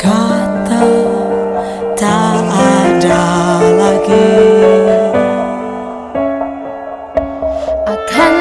kata tak ada lagi. Akan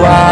wow.